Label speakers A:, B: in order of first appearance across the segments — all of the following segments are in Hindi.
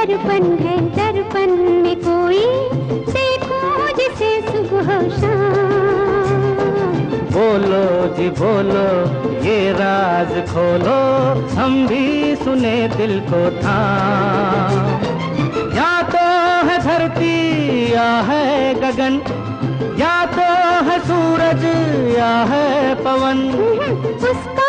A: दर्पण है दर्पण में कोई देखो जिसे सुबह शाम।
B: बोलो जी बोलो ये राज खोलो हम भी सुने दिल को था या तो है धरती या है गगन या तो है सूरज या है पवन।
A: हम्म, उसका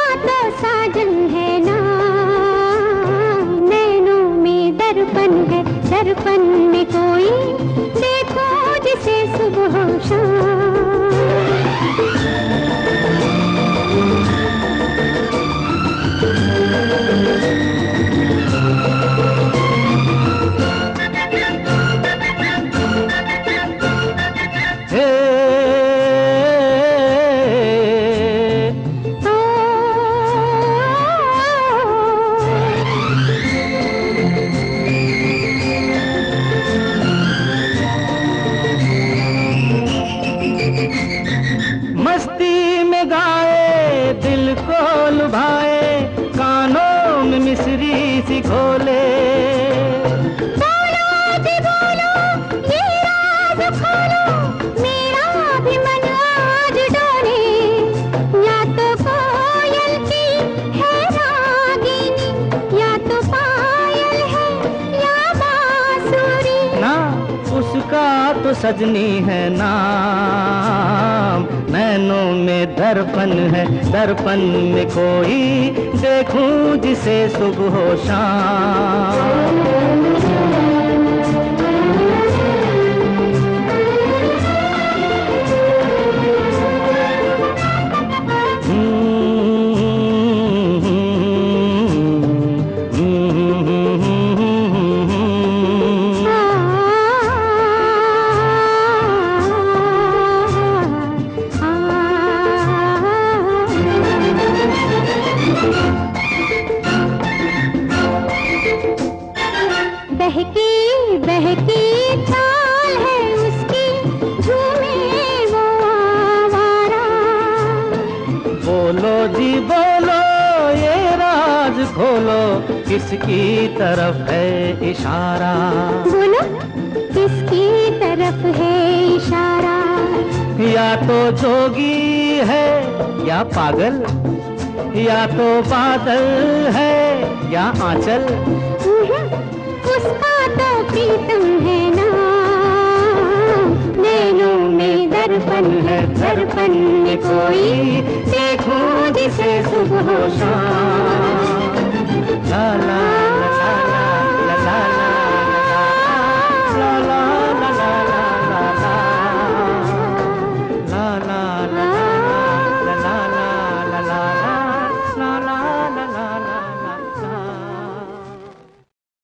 A: दर्पण में कोई देखो जिसे सुबह शाम।
B: सी खोले।
A: बोलो जी बोलो ये राज खोलो। मेरा भी मन आज डोले। या तो है तो पायल है या बांसुरी।
B: ना उसका तो सजनी है नाम। नैनों में दर्पण है दर्पण में कोई देखूँ जिसे सुबह शाम। बोलो जी बोलो ये राज खोलो। किसकी तरफ़ है इशारा?
A: बोलो किसकी तरफ़ है इशारा?
B: या तो जोगी है या पागल? या तो बादल है या आंचल?
A: उसका तो प्रीतम है ना नैनों में दर्पण है दर्पण में कोई
B: जिसे शाम